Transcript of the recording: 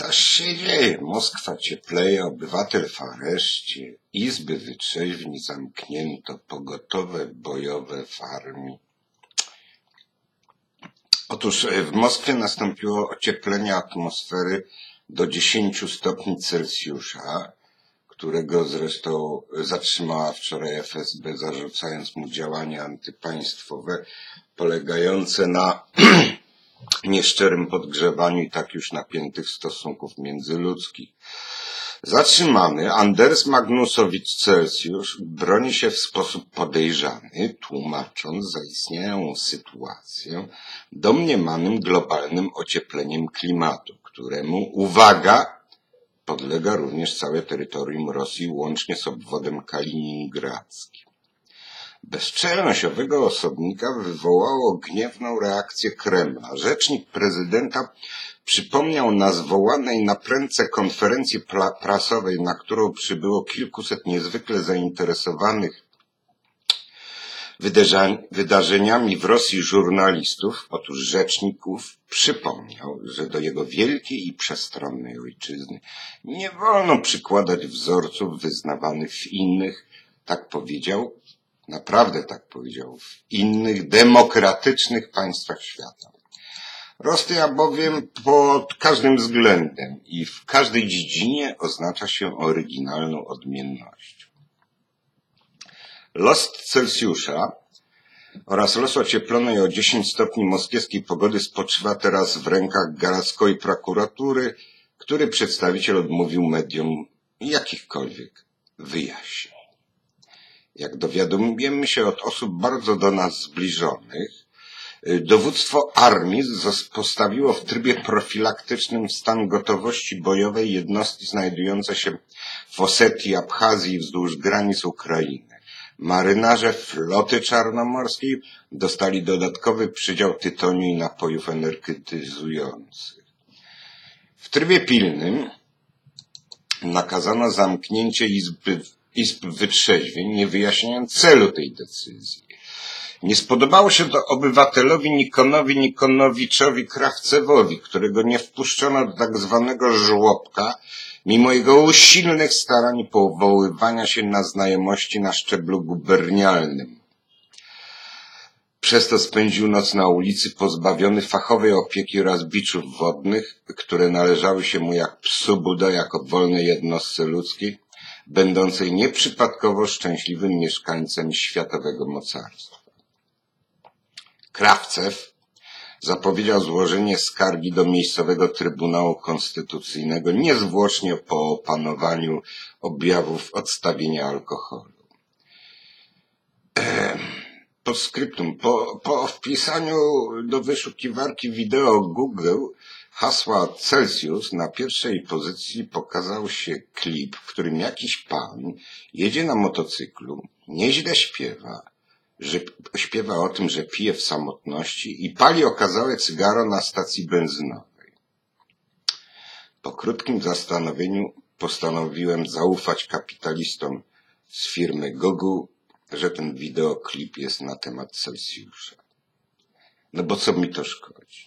Coś się dzieje. Moskwa ciepleje, obywatel w areszcie, izby wytrzeźwni zamknięto, pogotowe bojowe w armii. Otóż e, w Moskwie nastąpiło ocieplenie atmosfery do 10 stopni Celsjusza, którego zresztą zatrzymała wczoraj FSB, zarzucając mu działania antypaństwowe polegające na nieszczerym podgrzewaniu i tak już napiętych stosunków międzyludzkich. Zatrzymany Anders Magnusowicz Celsjusz broni się w sposób podejrzany, tłumacząc zaistniałą sytuację domniemanym globalnym ociepleniem klimatu, któremu, uwaga, podlega również całe terytorium Rosji, łącznie z obwodem kaliningradzkim. Bezczelność owego osobnika wywołało gniewną reakcję Kremla. Rzecznik prezydenta przypomniał na zwołanej na prędce konferencji prasowej, na którą przybyło kilkuset niezwykle zainteresowanych wydarzeniami w Rosji żurnalistów, otóż rzeczników, przypomniał, że do jego wielkiej i przestronnej ojczyzny nie wolno przykładać wzorców wyznawanych w innych, tak powiedział, naprawdę tak powiedział, w innych demokratycznych państwach świata. Rosja bowiem pod każdym względem i w każdej dziedzinie oznacza się oryginalną odmiennością. Los Celsjusza oraz los ocieplonej o 10 stopni moskiewskiej pogody spoczywa teraz w rękach Garackiej prokuratury, który przedstawiciel odmówił mediom jakichkolwiek wyjaśnień. Jak dowiadujemy się od osób bardzo do nas zbliżonych, y, dowództwo armii postawiło w trybie profilaktycznym stan gotowości bojowej jednostki znajdujące się w Osetii, Abchazji wzdłuż granic Ukrainy. Marynarze floty czarnomorskiej dostali dodatkowy przydział tytoniu i napojów energetyzujących. W trybie pilnym nakazano zamknięcie izby, izb wytrzeźwień, nie wyjaśniając celu tej decyzji. Nie spodobało się to obywatelowi Nikonowi Nikonowiczowi Krawcewowi, którego nie wpuszczono do tak zwanego żłobka, mimo jego usilnych starań powoływania się na znajomości na szczeblu gubernialnym. Przez to spędził noc na ulicy pozbawiony fachowej opieki oraz biczów wodnych, które należały się mu jak psu Buda jako wolnej jednostce ludzkiej, będącej nieprzypadkowo szczęśliwym mieszkańcem światowego mocarstwa. Krawcew zapowiedział złożenie skargi do miejscowego Trybunału Konstytucyjnego niezwłocznie po opanowaniu objawów odstawienia alkoholu. Po skryptum, po, po wpisaniu do wyszukiwarki wideo Google hasła Celsius na pierwszej pozycji pokazał się klip, w którym jakiś pan jedzie na motocyklu, nieźle śpiewa, że śpiewa o tym, że pije w samotności i pali okazałe cygaro na stacji benzynowej. Po krótkim zastanowieniu postanowiłem zaufać kapitalistom z firmy Google, że ten wideoklip jest na temat Celsjusza. No bo co mi to szkodzi?